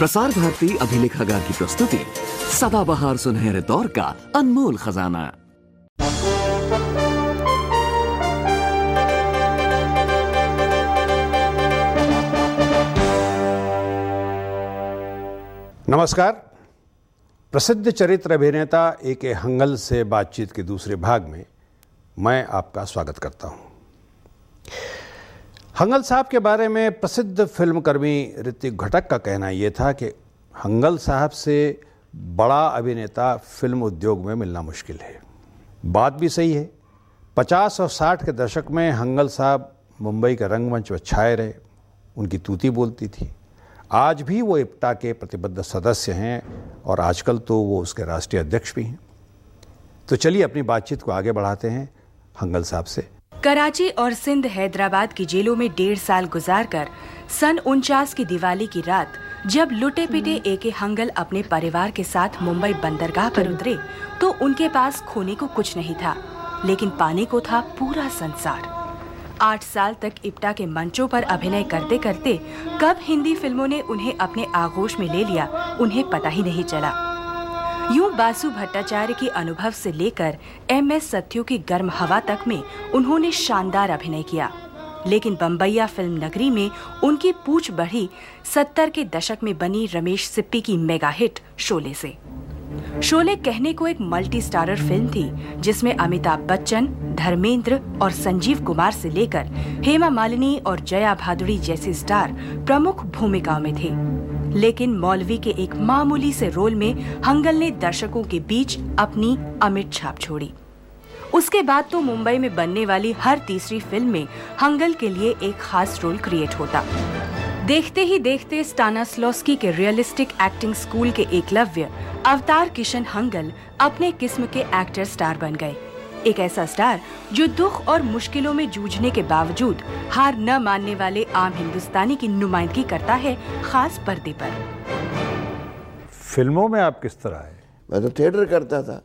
प्रसार भारती अभिलेखागार की प्रस्तुति, सदाबहार सुनहरे दौर का अनमोल खजाना। नमस्कार। प्रसिद्ध चरित्र अभिनेता ए के हंगल से बातचीत के दूसरे भाग में मैं आपका स्वागत करता हूँ। हंगल साहब के बारे में प्रसिद्ध फिल्मकर्मी ऋतिक घटक का कहना ये था कि हंगल साहब से बड़ा अभिनेता फ़िल्म उद्योग में मिलना मुश्किल है। बात भी सही है। पचास और साठ के दशक में हंगल साहब मुंबई के रंगमंच पर छाए रहे। उनकी तूती बोलती थी। आज भी वो इप्टा के प्रतिबद्ध सदस्य हैं और आजकल तो वो उसके राष्ट्रीय अध्यक्ष भी हैं। तो चलिए अपनी बातचीत को आगे बढ़ाते हैं हंगल साहब से। कराची और सिंध हैदराबाद की जेलों में डेढ़ साल गुजारकर सन उनचास की दिवाली की रात जब लुटे पिटे ए के हंगल अपने परिवार के साथ मुंबई बंदरगाह पर उतरे तो उनके पास खोने को कुछ नहीं था लेकिन पाने को था पूरा संसार। आठ साल तक इप्टा के मंचों पर अभिनय करते करते कब हिंदी फ़िल्मों ने उन्हें अपने आगोश में ले लिया उन्हें पता ही नहीं चला। यूँ बासु भट्टाचार्य के अनुभव से लेकर एम एस सत्यु की गर्म हवा तक में उन्होंने शानदार अभिनय किया। लेकिन बम्बैया फ़िल्म नगरी में उनकी पूछ बढ़ी सत्तर के दशक में बनी रमेश सिप्पी की मेगा हिट शोले से। शोले कहने को एक मल्टी स्टारर फ़िल्म थी, जिसमें अमिताभ बच्चन, धर्मेंद्र और संजीव कुमार से लेकर हेमा मालिनी और जया भादुड़ी जैसे स्टार प्रमुख भूमिकाओं में थे। लेकिन मौलवी के एक मामूली से रोल में हंगल ने दर्शकों के बीच अपनी अमिट छाप छोड़ी। उसके बाद तो मुंबई में बनने वाली हर तीसरी फ़िल्म में हंगल के लिए एक खास रोल क्रिएट होता। देखते ही देखते स्टानास्लोस्की के रियलिस्टिक एक्टिंग स्कूल के एकलव्य अवतार किशन हंगल अपने किस्म के एक्टर स्टार बन गए। एक ऐसा स्टार जो दुख और मुश्किलों में जूझने के बावजूद हार न मानने वाले आम हिंदुस्तानी की नुमाइंदगी करता है खास पर्दे पर। फ़िल्मों में आप किस तरह है? मैं तो थिएटर करता था।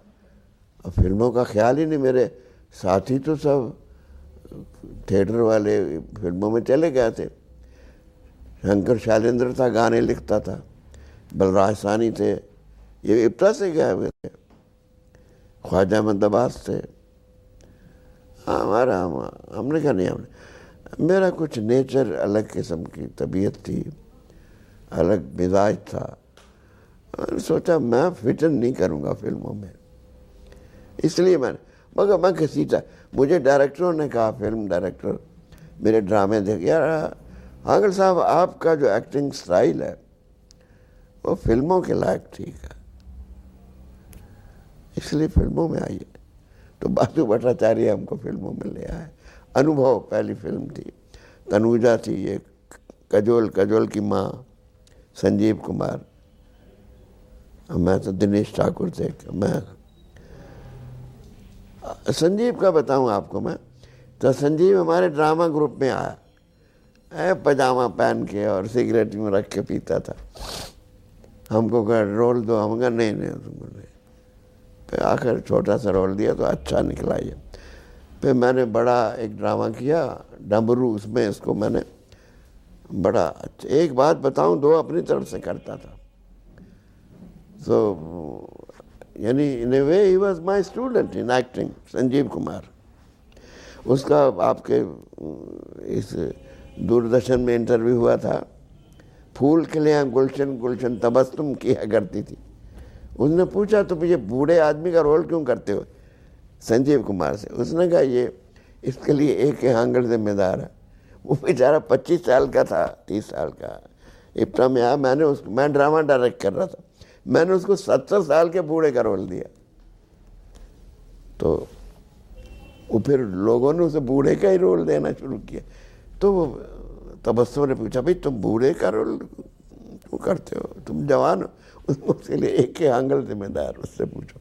और फ़िल्मों का ख्याल ही नहीं मेरे। साथी तो सब थिएटर वाले फ़िल्मों में चले गए थे। शंकर शैलेंद्र था गाने लिखता था। बलराज सानी थे। ये इब्ता से गए हुए थे। ख्वाजा अहमद अब्बास थे हमारा, हम, हमने कहा नहीं, हमने। मेरा कुछ नेचर अलग किस्म की तबीयत थी, अलग मिजाज था। मैंने सोचा मैं फिटन नहीं करूँगा फ़िल्मों में। इसलिए मैंने, मगर मैं किसी था मुझे डायरेक्टरों ने कहा, फ़िल्म डायरेक्टर, मेरे ड्रामे देख, यार आगल साहब, आपका जो एक्टिंग स्टाइल है, वो फ़िल्मों के लायक ठीक है। इसलिए फ़िल्मों में आइए। तो बासु भट्टाचार्य हमको फ़िल्मों में ले आए। अनुभव, पहली फ़िल्म थी। तनुजा थी ये, कजोल कजोल की माँ, संजीव कुमार। मैं तो दिनेश ठाकुर थे, मैं। संजीव का बताऊँ आपको मैं तो संजीव हमारे ड्रामा ग्रुप में आया। है पजामा पहन के और सिगरेट में रख के पीता था। हमको कहा, रोल दो। हम कहा, नहीं नहीं, तुमको नहीं। आखिर छोटा सा रोल दिया तो अच्छा निकला ये। फिर मैंने बड़ा एक ड्रामा किया, डमरू, उसमें इसको मैंने बड़ा अच्छा एक बात बताऊँ, दो अपनी तरफ़ से करता था। तो यानी in a way he was my student in acting Sanjeev Kumar. उसका आपके, इस दूरदर्शन में इंटरव्यू हुआ था। फूल के लिए गुलशन गुलशन तबस्तुम किया करती थी। उसने पूछा तो मुझे बूढ़े आदमी का रोल क्यों करते हो? संजीव कुमार से। उसने कहा, ये इसके लिए एक आंगल जिम्मेदार है। वो बेचारा पच्चीस साल का था, तीस साल का। इप्टा में आया मैंने उस, मैं ड्रामा डायरेक्ट कर रहा था। मैंने उसको सत्तर साल के बूढ़े का रोल दिया। तो वो फिर लोगों ने उसे बूढ़े का ही रोल देना शुरू किया। तो तबस्सुम ने पूछा, भाई, तुम बूढ़े का रोल क्यों करते हो? तुम जवान हो? उसके लिए एक ही आंगल जिम्मेदार, उससे पूछो।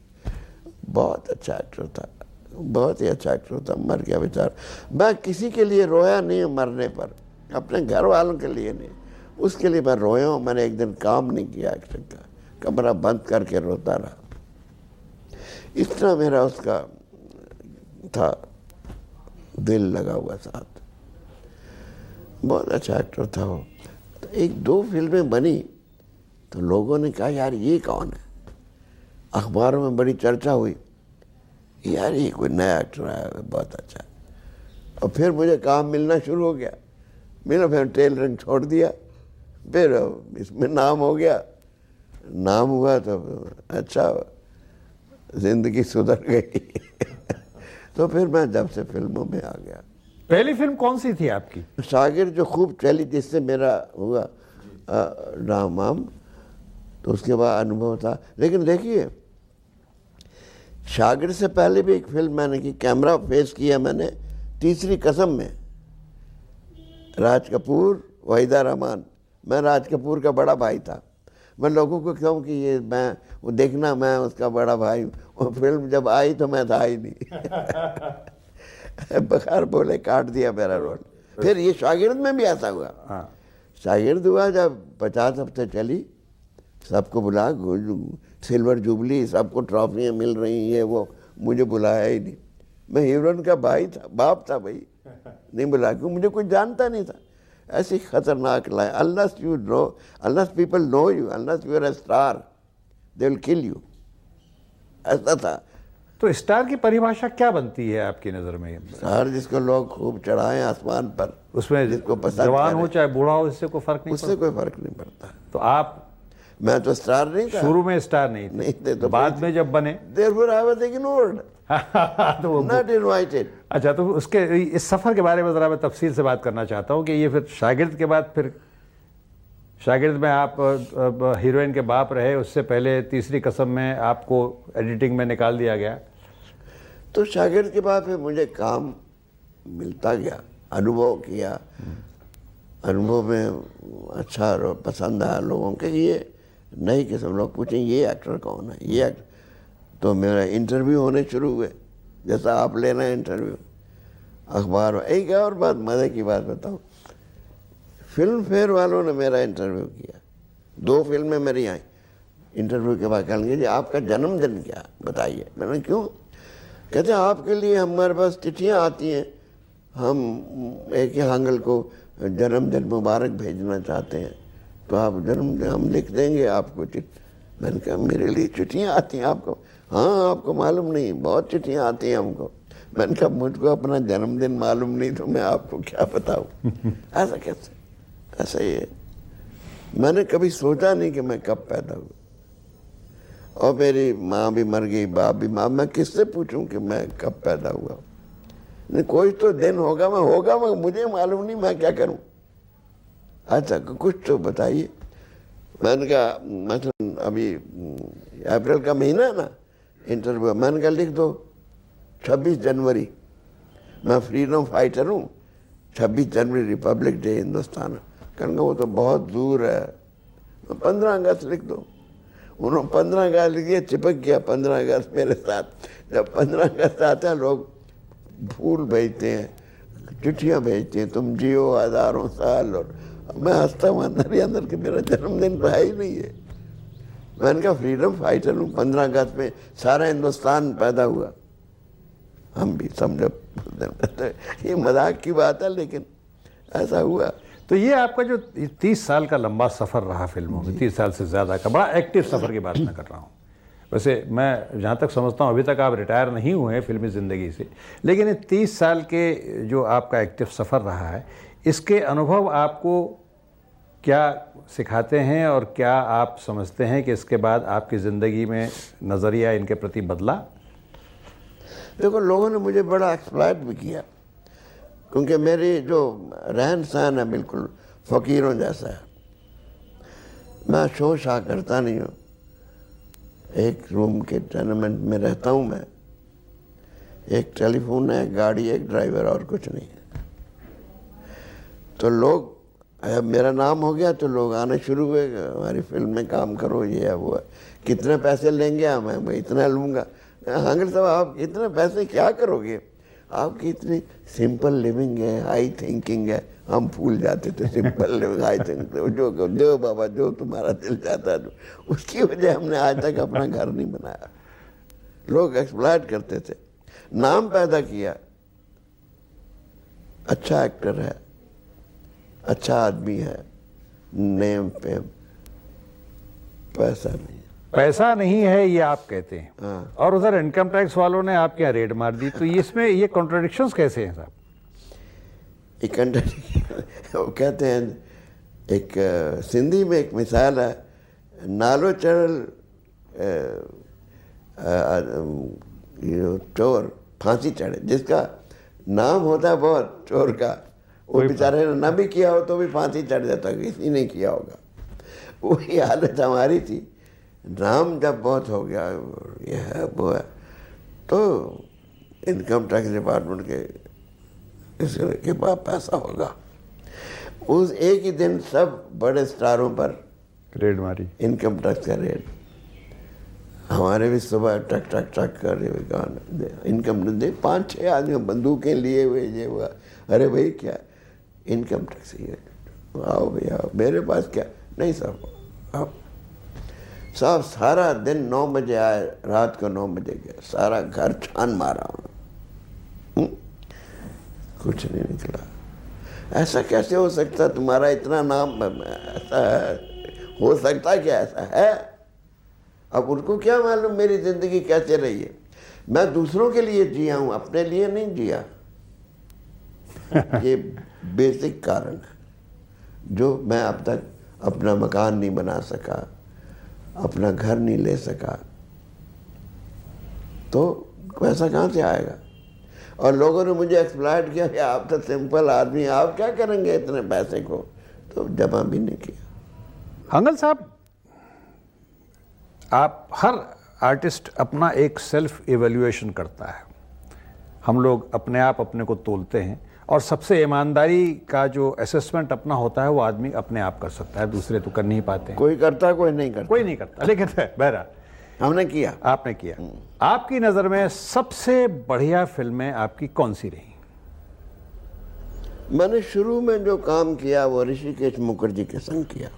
बहुत अच्छा एक्टर था। बहुत ही अच्छा एक्टर था। मर गया बेचार। मैं किसी के लिए रोया नहीं मरने पर। अपने घर वालों के लिए नहीं। उसके लिए मैं रोया हूँ। मैंने एक दिन काम नहीं किया एक्टर का। कमरा बंद करके रोता रहा। इतना मेरा उसका था। दिल लगा हुआ साथ। बहुत अच्छा एक्टर था वो। एक दो फ़िल्में बनी तो लोगों ने कहा, यार, ये कौन है? अखबारों में बड़ी चर्चा हुई, यार, ये कोई नया एक्टर आया बहुत अच्छा और फिर मुझे काम मिलना शुरू हो गया। मेरा फिर टेलरिंग छोड़ दिया, फिर इसमें नाम हो गया। नाम हुआ तो अच्छा ज़िंदगी सुधर गई। तो फिर मैं जब से फ़िल्मों में आ गया पहली फ़िल्म कौन सी थी आपकी? शागिर जो खूब चली जिससे मेरा हुआ रामाम तो उसके बाद अनुभव था। लेकिन देखिए शागिर से पहले भी एक फ़िल्म मैंने की कैमरा फेस किया मैंने तीसरी कसम में राज कपूर वहीदा रहमान। मैं राज कपूर का बड़ा भाई था। मैं लोगों को कहूँ कि ये मैं वो देखना मैं उसका बड़ा भाई वो फ़िल्म जब आई तो मैं था ही नहीं। बखार बोले काट दिया मेरा रोल। फिर ये शागिर्द में भी ऐसा हुआ। हाँ। शागिर्द हुआ जब पचास हफ़्ते चली सबको बुला सिल्वर जुबली सबको ट्रॉफियाँ मिल रही हैं वो मुझे बुलाया ही नहीं। मैं हीरोइन का भाई था बाप था भाई। नहीं बुला क्यों मुझे कुछ जानता नहीं था। ऐसी खतरनाक लाए अल्लाह यू नो अल्लाह people know you Allah you are a star they will kill you ऐसा था। तो स्टार की परिभाषा क्या बनती है आपकी नज़र में? स्टार जिसको लोग खूब चढ़ाएँ आसमान पर उसमें जिसको पसंद जवान हो चाहे बूढ़ा हो इससे कोई फ़र्क नहीं उससे कोई फ़र्क नहीं पड़ता। तो आप मैं तो स्टार नहीं था। शुरू में स्टार नहीं थे। नहीं थे तो बाद में जब बने। देयरफॉर आई वाज इग्नोर्ड तो वो नॉट इनवाइटेड अच्छा तो उसके इस सफ़र के बारे में जरा मैं तफसील से बात करना चाहता हूँ कि ये फिर शागिर्द के बाद फिर शागिर्द में आप हीरोइन के बाप रहे, उससे पहले तीसरी कसम में आपको एडिटिंग में निकाल दिया गया। तो शागिर्द के बाद फिर मुझे काम मिलता गया, अनुभव किया। अनुभव में अच्छा और पसंद आया लोगों के ये नई किस्म, लोग पूछें, ये एक्टर कौन है? ये एक्टर तो मेरा इंटरव्यू होने शुरू हुए, जैसा आप ले रहे हैं इंटरव्यू। अखबार एक और बात मज़े की बात बताऊँ। फ़िल्म फेयर वालों ने मेरा इंटरव्यू किया। दो फ़िल्में मेरी आई। इंटरव्यू के बाद कहेंगे जी आपका जन्मदिन क्या? बताइए। मैंने क्यों? कहते हैं आपके लिए हमारे पास चिट्ठियाँ आती हैं। हम एक ही हांगल को जन्मदिन मुबारक भेजना चाहते हैं। तो आप जन्मदिन हम लिख देंगे आपको चिट्ठी मैंने कहा मेरे लिए चिट्ठियाँ आती हैं आपको? हाँ आपको मालूम नहीं बहुत चिट्ठियाँ आती हैं हमको। मैंने कहा मुझको अपना जन्मदिन मालूम नहीं तो मैं आपको क्या बताऊँ? ऐसा कैसे ऐसा ही है। मैंने कभी सोचा नहीं कि मैं कब पैदा हुआ और मेरी माँ भी मर गई, बाप भी माँ, मैं किससे पूछूँ कि मैं कब पैदा हुआ? नहीं, कोई तो दिन होगा, मैं होगा, मैं, मुझे मालूम नहीं मैं क्या करूँ। अच्छा कुछ तो बताइए। मैंने कहा मतलब अभी, अप्रैल का महीना है ना, इंटरव्यू मैंने कहा, लिख दो 26 जनवरी। मैं फ्रीडम फाइटर हूँ 26 जनवरी रिपब्लिक डे हिंदुस्तान। कहने वो तो बहुत दूर है। पंद्रह अगस्त लिख दो। उन्होंने पंद्रह अगस्त लिख दिया, चिपक गया पंद्रह अगस्त मेरे साथ। जब पंद्रह अगस्त आता है, लोग फूल भेजते हैं, चिट्ठियाँ भेजते हैं, तुम जियो हज़ारों साल और मैं हंसता हूँ अंदर ही अंदर कि मेरा जन्मदिन तो है ही नहीं है। मैंने कहा फ्रीडम फाइटर हूँ। पंद्रह अगस्त में सारा हिंदुस्तान पैदा हुआ। हम भी समझो, ये मज़ाक की बात है, लेकिन ऐसा हुआ। तो ये आपका जो तीस साल का लंबा सफ़र रहा फ़िल्मों में तीस साल से ज़्यादा का बड़ा एक्टिव सफ़र की बात मैं कर रहा हूँ। वैसे मैं जहाँ तक समझता हूँ अभी तक आप रिटायर नहीं हुए हैं फिल्मी ज़िंदगी से लेकिन ये तीस साल के जो आपका एक्टिव सफ़र रहा है इसके अनुभव आपको क्या सिखाते हैं और क्या आप समझते हैं कि इसके बाद आपकी ज़िंदगी में नज़रिया इनके प्रति बदला? देखो लोगों ने मुझे बड़ा एक्सप्लाइट भी किया। क्योंकि मेरी जो रहन सहन है बिल्कुल फ़कीरों जैसा है। मैं शो शाह करता नहीं हूँ। एक रूम के टेनमेंट में रहता हूँ मैं। एक टेलीफोन है, गाड़ी एक ड्राइवर और कुछ नहीं है। तो लोग, अब मेरा नाम हो गया तो लोग आने शुरू हुए, हमारी फ़िल्म में काम करो, ये है, वो है। कितने पैसे लेंगे हम? मैं इतना लूँगा। हांगल साहब, आप इतने पैसे क्या करोगे? आपकी इतनी सिंपल लिविंग है हाई थिंकिंग है। हम फूल जाते थे सिंपल लिविंग हाई थिंकिंग जो जो बाबा, जो तुम्हारा दिल जाता है, उसकी वजह हमने आज तक अपना घर नहीं बनाया। लोग एक्सप्लाइट करते थे। नाम पैदा किया। अच्छा एक्टर है। अच्छा आदमी है। नेम फेम पैसा नहीं। पैसा नहीं है ये आप कहते हैं। हाँ। और उधर इनकम टैक्स वालों ने आपके यहाँ रेड मार दी तो इसमें ये कॉन्ट्रडिक्शंस कैसे हैं साहब? एक वो कहते हैं एक सिंधी में एक मिसाल है नालो चढ़ल चोर फांसी चढ़े जिसका नाम होता है बहुत चोर का वो बेचारे ने ना भी किया हो तो भी फांसी चढ़ जाता किसी ने किया होगा। वही हालत हमारी थी। नाम जब बहुत हो गया ये है वो है तो इनकम टैक्स डिपार्टमेंट के इसके पास पैसा होगा। उस एक ही दिन सब बड़े स्टारों पर रेड मारी। इनकम टैक्स का रेट हमारे भी सुबह टक टक टक कर रहे हुए गाने इनकम दे पाँच छः आदमी बंदूकें लिए हुए ये हुआ। अरे भाई क्या? इनकम टैक्स आओ भैया। मेरे पास क्या? नहीं साहब आओ साहब, सारा दिन नौ बजे आए, रात को नौ बजे गए। सारा घर छान मारा उन्होंने। कुछ नहीं निकला। ऐसा कैसे हो सकता तुम्हारा इतना नाम, ऐसा है? हो सकता क्या ऐसा है? अब उनको क्या मालूम मेरी ज़िंदगी कैसे रही है? मैं दूसरों के लिए जिया हूँ, अपने लिए नहीं जिया। ये बेसिक कारण है। जो मैं अब तक अपना मकान नहीं बना सका अपना घर नहीं ले सका। तो पैसा कहाँ से आएगा? और लोगों ने मुझे एक्सप्लाइट किया कि आप तो सिंपल आदमी आप क्या करेंगे इतने पैसे को? तो जमा भी नहीं किया। हंगल साहब, आप हर आर्टिस्ट अपना एक सेल्फ इवेल्युएशन करता है। हम लोग अपने आप अपने को तोलते हैं। और सबसे ईमानदारी का जो असेसमेंट अपना होता है वो आदमी अपने आप कर सकता है दूसरे तो कर नहीं पाते कोई करता है कोई नहीं करता। कोई नहीं करता लेकिन बहरा। हमने किया। आपने किया। आपकी नज़र में सबसे बढ़िया फ़िल्में आपकी कौन सी रही? मैंने शुरू में जो काम किया वो ऋषिकेश मुखर्जी के संग किया।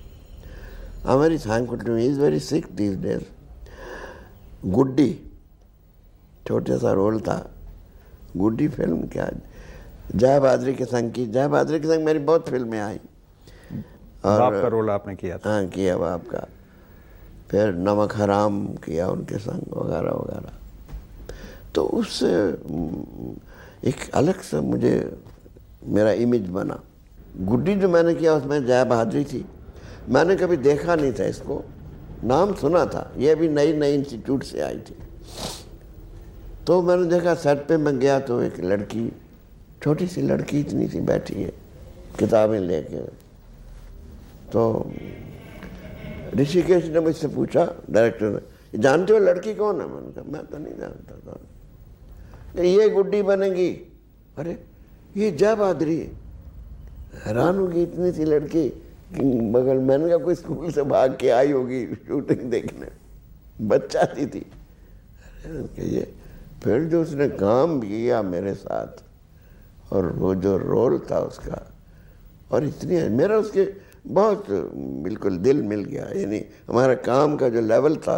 हमारी thankful is very sick these days Guddi छोटे सा रोल था। गुड्डी फ़िल्म क्या? जय बहादुरी के संग की जय बहादुरी के संग मेरी बहुत फ़िल्में आई। बाप का रोल आपने किया था। हाँ किया बाप का। फिर नमक हराम किया उनके संग वगैरह वगैरह। तो उससे एक अलग सा मुझे मेरा इमेज बना। गुड्डी जो मैंने किया उसमें जया बहादुरी थी। मैंने कभी देखा नहीं था इसको। नाम सुना था। ये अभी नई नई इंस्टीट्यूट से आई थी। तो मैंने देखा सेट पे मैं गया तो एक लड़की छोटी सी लड़की इतनी सी बैठी है, किताबें लेके। तो ऋषिकेश ने मुझसे पूछा डायरेक्टर ने जानते हो लड़की कौन है? मैंने कहा, मैं तो नहीं जानता कौन ये गुड्डी बनेगी। अरे, ये जय बहादुरी हैरान होगी इतनी सी लड़की बगल मैंने कहा, कोई स्कूल से भाग के आई होगी शूटिंग देखने। बच्चा थी। अरे ये फिर जो उसने काम किया मेरे साथ और वो जो रोल था उसका और इतनी मेरा उसके बहुत बिल्कुल दिल मिल गया यानी हमारा काम का जो लेवल था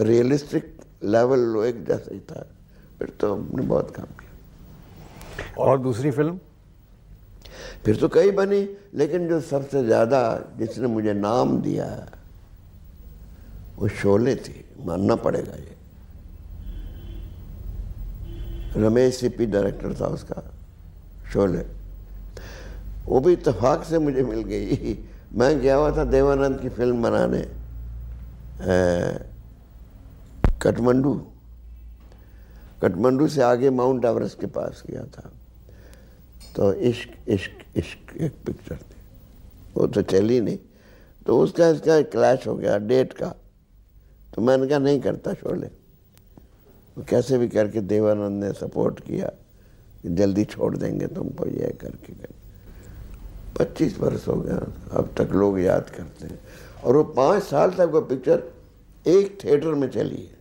रियलिस्टिक लेवल वो एक जैसा ही था फिर तो हमने बहुत काम किया। और दूसरी फ़िल्म फिर तो कई बनी लेकिन जो सबसे ज़्यादा जिसने मुझे नाम दिया है वो शोले थी मानना पड़ेगा ये। रमेश सिप्पी डायरेक्टर था उसका। शोले। वो भी इतफाक से मुझे मिल गई। मैं गया हुआ था देवानंद की फ़िल्म बनाने काठमांडू। काठमांडू से आगे माउंट एवरेस्ट के पास गया था। तो इश्क इश्क इश्क, एक पिक्चर थी। वो तो चली नहीं। तो उसका इसका क्लैश हो गया डेट का। तो मैंने कहा, नहीं करता शोले। कैसे भी करके देवानंद ने सपोर्ट किया। जल्दी छोड़ देंगे तुमको ये करके करके। पच्चीस वर्ष हो गया अब तक लोग याद करते हैं। और वो पाँच साल तक वो पिक्चर एक थिएटर में चली है।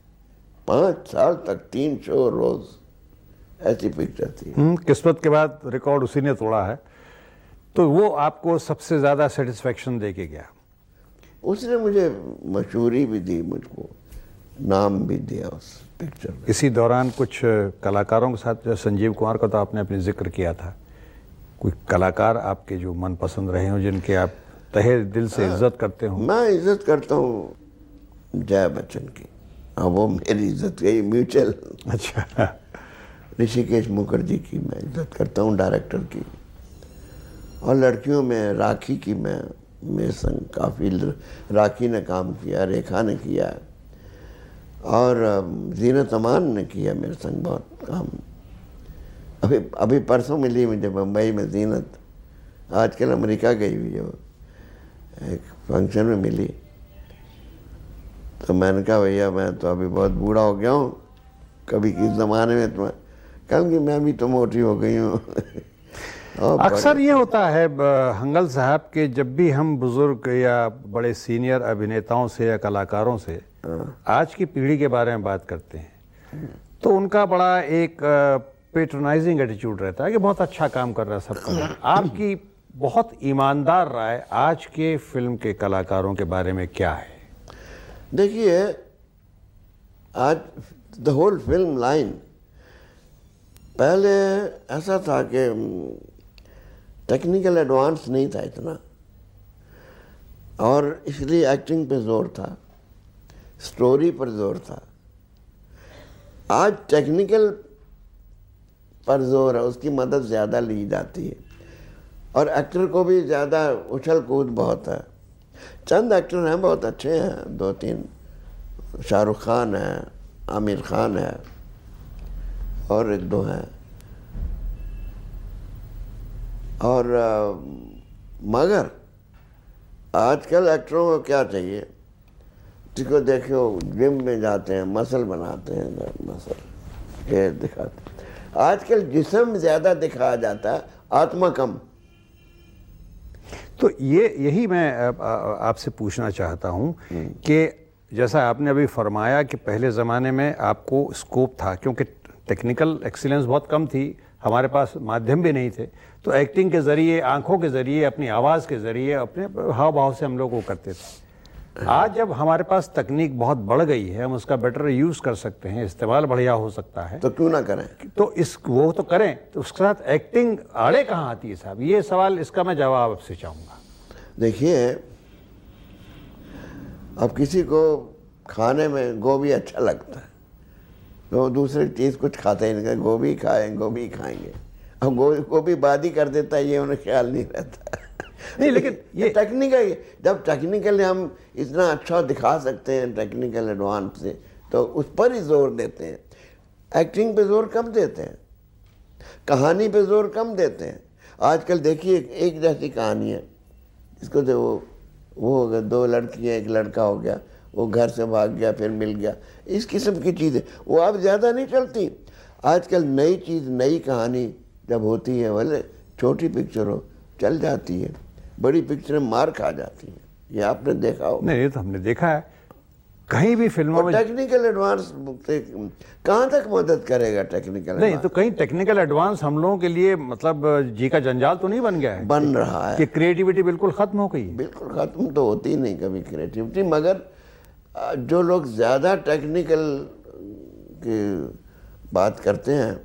पाँच साल तक तीन शो रोज ऐसी पिक्चर थी। हम्म, किस्मत के बाद रिकॉर्ड उसी ने तोड़ा है। तो वो आपको सबसे ज़्यादा सेटिस्फेक्शन दे के गया। उसने मुझे मशहूरी भी दी मुझको नाम भी दिया उस पिक्चर इसी दौरान कुछ कलाकारों के साथ संजीव कुमार का तो आपने अपने ज़िक्र किया था। कोई कलाकार आपके जो मनपसंद रहे हो जिनके आप तहे दिल से इज़्ज़त करते हो। मैं इज़्ज़त करता हूँ जया बच्चन की। अब वो मेरी इज़्ज़त गई म्यूचुअल। अच्छा। ऋषिकेश मुखर्जी की मैं इज़्ज़त करता हूँ डायरेक्टर की। और लड़कियों में राखी की मैं मेरे संग काफ़ी राखी ने काम किया रेखा ने किया। और जीनत अमान ने किया मेरे संग बहुत काम। अभी अभी परसों मिली मुझे मुंबई में जीनत। आजकल अमेरिका गई हुई है एक फ़ंक्शन में मिली। तो मैंने कहा, भैया, मैं तो अभी बहुत बूढ़ा हो गया हूँ। कभी किस ज़माने में तो कल कि मैं भी तो मोटी हो गई हूँ। अक्सर ये होता है हंगल साहब के जब भी हम बुज़ुर्ग या बड़े सीनियर अभिनेताओं से या कलाकारों से आज की पीढ़ी के बारे में बात करते हैं। तो उनका बड़ा एक पेट्रोनाइजिंग एटीट्यूड रहता है कि बहुत अच्छा काम कर रहा है सब है आपकी बहुत ईमानदार राय आज के फ़िल्म के कलाकारों के बारे में क्या है? देखिए, आज द होल फ़िल्म लाइन पहले ऐसा था कि टेक्निकल एडवांस नहीं था इतना। और इसलिए एक्टिंग पे ज़ोर था। स्टोरी पर ज़ोर था। आज टेक्निकल पर ज़ोर है उसकी मदद ज़्यादा ली जाती है। और एक्टर को भी ज़्यादा उछल कूद बहुत है। चंद एक्टर हैं बहुत अच्छे हैं दो तीन शाहरुख खान है आमिर खान है और एक दो हैं। और अ, मगर आजकल एक्टरों को क्या चाहिए? जिसको देखो जिम में जाते हैं मसल बनाते हैं मसल ये दिखाते आजकल जिसम ज़्यादा दिखाया जाता है आत्मा कम तो ये यही मैं आपसे पूछना चाहता हूँ कि जैसा आपने अभी फरमाया कि पहले ज़माने में आपको स्कोप था क्योंकि टेक्निकल एक्सीलेंस बहुत कम थी हमारे पास माध्यम भी नहीं थे। तो एक्टिंग के ज़रिए आँखों के ज़रिए अपनी आवाज़ के ज़रिए अपने हाव भाव से हम लोग वो करते थे। आज जब हमारे पास तकनीक बहुत बढ़ गई है हम उसका बेटर यूज़ कर सकते हैं इस्तेमाल बढ़िया हो सकता है। तो क्यों ना करें? तो इस वो तो करें तो उसके साथ एक्टिंग आड़े कहाँ आती है साहब? ये सवाल इसका मैं जवाब आपसे चाहूँगा। देखिए अब किसी को खाने में गोभी अच्छा लगता है तो दूसरी चीज़ कुछ खाते ही नहीं गोभी खाएँ गोभी खाएँगे। अब गो, गोभी बादी कर देता है ये उन्हें ख्याल नहीं रहता। नहीं, लेकिन ये- टेक्निकल जब टेक्निकली हम इतना अच्छा दिखा सकते हैं टेक्निकल एडवांस से तो उस पर ही ज़ोर देते हैं। एक्टिंग पे ज़ोर कम देते हैं। कहानी पे ज़ोर कम देते हैं। आजकल देखिए एक जैसी कहानी है। इसको तो वो वो हो गया दो लड़कियाँ एक लड़का हो गया वो घर से भाग गया फिर मिल गया। इस किस्म की चीज़ें वो अब ज़्यादा नहीं चलती। आजकल नई चीज़ नई कहानी जब होती है भले छोटी पिक्चर हो चल जाती है। बड़ी पिक्चरें मार खा जाती हैं। ये आपने देखा हो नहीं ये तो हमने देखा है। कहीं भी फ़िल्मों में टेक्निकल एडवांस कहाँ तक मदद करेगा टेक्निकल नहीं तो कहीं टेक्निकल एडवांस हम लोगों के लिए मतलब जी का जंजाल तो नहीं बन गया है बन रहा है। कि क्रिएटिविटी बिल्कुल खत्म हो गई बिल्कुल ख़त्म तो होती ही नहीं कभी क्रिएटिविटी मगर जो लोग ज़्यादा टेक्निकल की बात करते हैं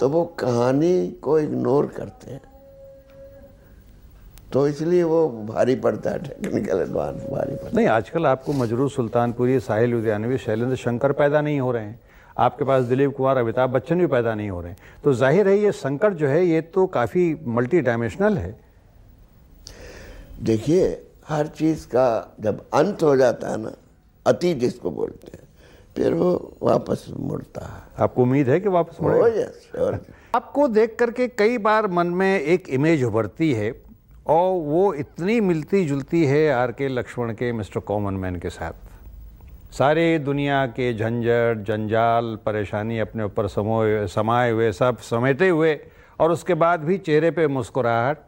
तो वो कहानी को इग्नोर करते हैं। तो इसलिए वो भारी पड़ता है टेक्निकल एडवांस भारी पड़ता है। नहीं आजकल आपको मजरू सुल्तानपुरी साहिल लुधियानवी शैलेंद्र शंकर पैदा नहीं हो रहे हैं। आपके पास दिलीप कुमार अमिताभ बच्चन भी पैदा नहीं हो रहे हैं। तो ज़ाहिर है ये संकट जो है ये तो काफ़ी मल्टी डायमेंशनल है। देखिए हर चीज़ का जब अंत हो जाता है ना अति जिसको बोलते हैं फिर वो वापस मुड़ता है। आपको उम्मीद है कि वापस मुड़े Oh. आपको देख करके कई बार मन में एक इमेज उभरती है और वो इतनी मिलती जुलती है आर के लक्ष्मण के, मिस्टर कॉमन मैन के साथ। सारे दुनिया के झंझट, जंजाल, परेशानी अपने ऊपर समोए समाये हुए, सब समेटे हुए, और उसके बाद भी चेहरे पे मुस्कुराहट,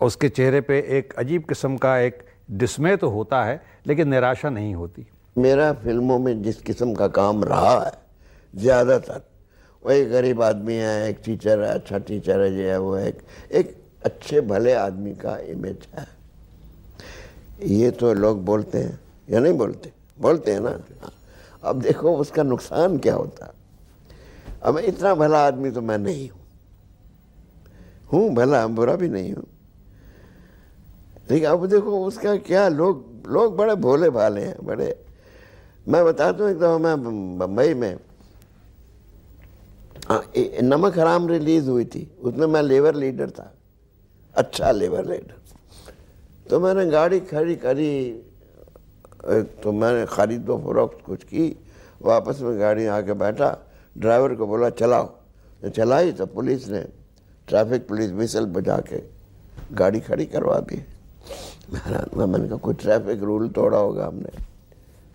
उसके चेहरे पे एक अजीब किस्म का एक डिस्मे तो होता है, लेकिन निराशा नहीं होती। मेरा फ़िल्मों में जिस किस्म का काम रहा है, ज़्यादातर वही गरीब आदमी है, एक टीचर है अच्छा टीचर है जो है, वो एक एक अच्छे भले आदमी का इमेज है। ये तो लोग बोलते हैं, या नहीं बोलते? बोलते हैं ना। अब देखो उसका नुकसान क्या होता। अब इतना भला आदमी तो मैं नहीं हूँ। हूँ भला बुरा भी नहीं हूँ। लेकिन अब देखो उसका क्या लोग लोग बड़े भोले भाले हैं, बड़े। मैं बताता हूँ एक दफ़ा मैं बम्बई में नमक हराम रिलीज़ हुई थी। उसमें मैं लेबर लीडर था। अच्छा लेबर लीडर तो मैंने गाड़ी खड़ी करी तो मैंने खरीद व फरोख्त कुछ की वापस में गाड़ी आके बैठा ड्राइवर को बोला चलाओ। तो चलाई तो पुलिस ने ट्रैफ़िक पुलिस विसल बजा के गाड़ी खड़ी करवा दी। हुआ, मैंने कहा कोई ट्रैफ़िक रूल तोड़ा होगा हमने।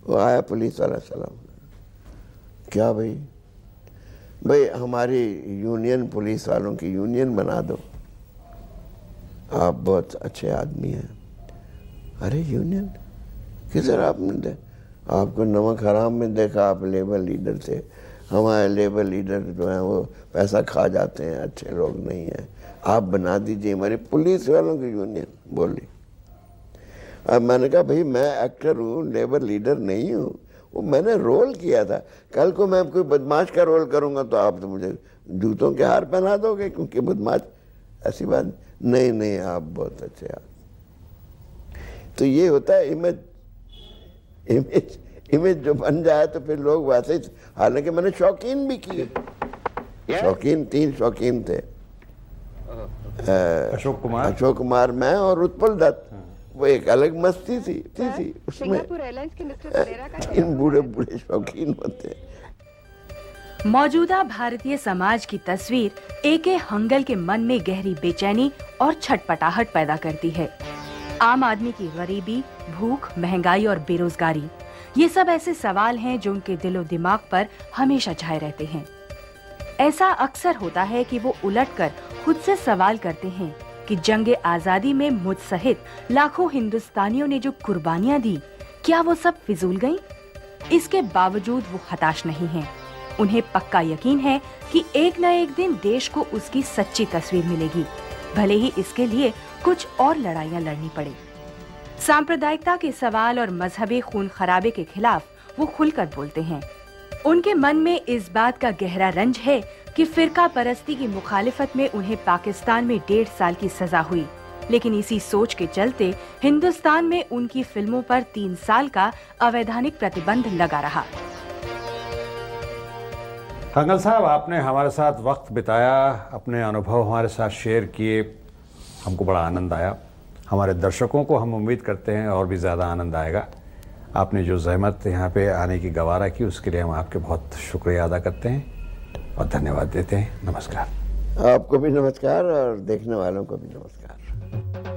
वो आया पुलिस वाला सलाम क्या भाई? भाई हमारी यूनियन पुलिस वालों की यूनियन बना दो। आप बहुत अच्छे आदमी हैं। अरे यूनियन किधर आपने दे? आपको नमक हराम में देखा आप लेबर लीडर थे। हमारे लेबर लीडर जो हैं, वो पैसा खा जाते हैं, अच्छे लोग नहीं हैं। आप बना दीजिए हमारे पुलिस वालों की यूनियन बोली अब मैंने कहा, भाई, मैं एक्टर हूँ लेबर लीडर नहीं हूँ। वो मैंने रोल किया था। कल को मैं कोई बदमाश का रोल करूँगा तो आप तो मुझे जूतों के हार पहना दोगे, क्योंकि बदमाश ऐसी बात नहीं नहीं आप बहुत अच्छे आप तो ये होता है इमेज इमेज इमेज जो बन जाए तो फिर लोग वैसे ही हालाँकि मैंने शौकीन भी किए। शौकीन तीन शौकीन थे। अशोक कुमार? अशोक कुमार मैं और उत्पल दत्त। वो एक अलग मस्ती थी थी, थी उसमें। सिंगापुर एयरलाइंस के का इन बूढ़े बूढ़े शौकीन होते हैं मौजूदा भारतीय समाज की तस्वीर एके हंगल के मन में गहरी बेचैनी और छटपटाहट पैदा करती है आम आदमी की गरीबी, भूख, महँगाई और बेरोजगारी, ये सब ऐसे सवाल हैं जो उनके दिलो दिमाग पर हमेशा छाए रहते हैं ऐसा अक्सर होता है कि वो उलटकर खुद से सवाल करते हैं कि जंग आज़ादी में मुझ सहित लाखों हिंदुस्तानियों ने जो कुर्बानियाँ दी, क्या वो सब फिजूल गईं? इसके बावजूद वो हताश नहीं हैं। उन्हें पक्का यकीन है कि एक न एक दिन देश को उसकी सच्ची तस्वीर मिलेगी। भले ही इसके लिए कुछ और लड़ाइयाँ लड़नी पड़े। सांप्रदायिकता के सवाल और मजहबी खून खराबे के खिलाफ वो खुलकर बोलते हैं। उनके मन में इस बात का गहरा रंज है कि फिरका परस्ती की मुखालिफत में उन्हें पाकिस्तान में डेढ़ साल की सजा हुई। लेकिन इसी सोच के चलते हिंदुस्तान में उनकी फ़िल्मों पर तीन साल का अवैधानिक प्रतिबंध लगा रहा। हंगल साहब, आपने हमारे साथ वक्त बिताया, अपने अनुभव हमारे साथ शेयर किए, हमको बड़ा आनंद आया। हमारे दर्शकों को हम उम्मीद करते हैं और भी ज़्यादा आनंद आएगा। आपने जो जहमत यहाँ पे आने की गवारा की, उसके लिए हम आपके बहुत शुक्रिया अदा करते हैं और धन्यवाद देते हैं। नमस्कार। आपको भी नमस्कार और देखने वालों को भी नमस्कार।